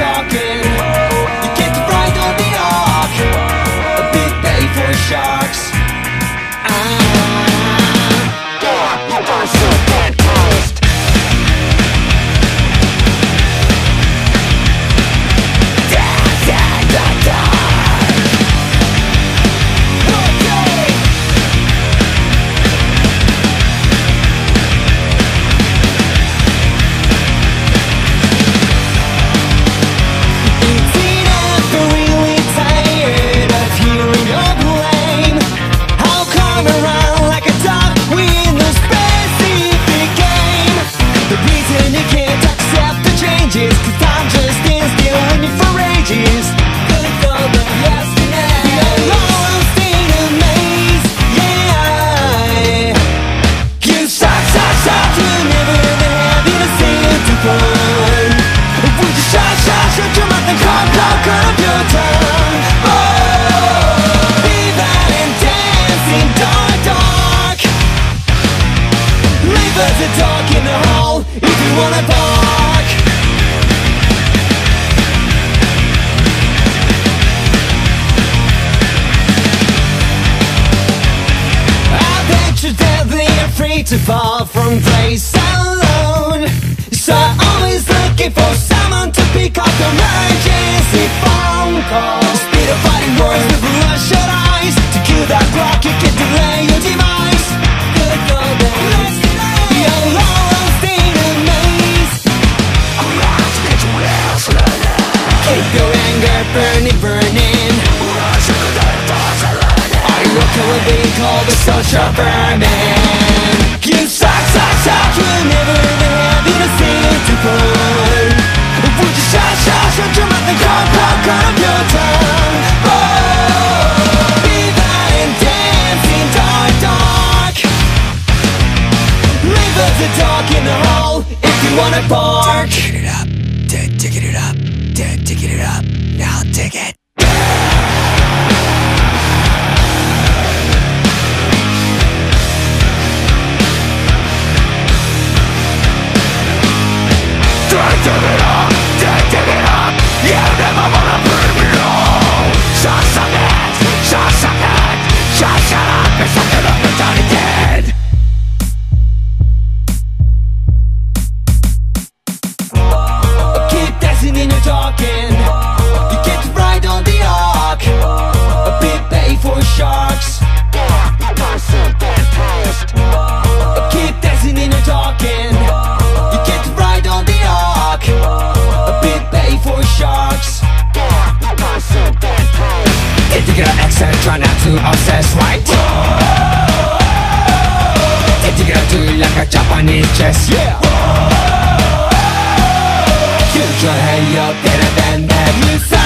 talking. Shut, your mouth and come, come, cut Us a dog in the hall if you wanna bark. I bet you're deadly afraid to fall from grace alone. So always looking for someone to pick up emergency phone call. With being called a social vermin? You suck, suck, suck, you're never the happiness to fun. Would you shut, shut, shut your mouth and come, come, up your tongue? Oh, living and dancing dark, dark. Leave us a dog in the hall if you wanna bark. Digging it up, digging it up, digging it up. Now dig it. A Japanese chess, yeah. Use your head, you're better than that.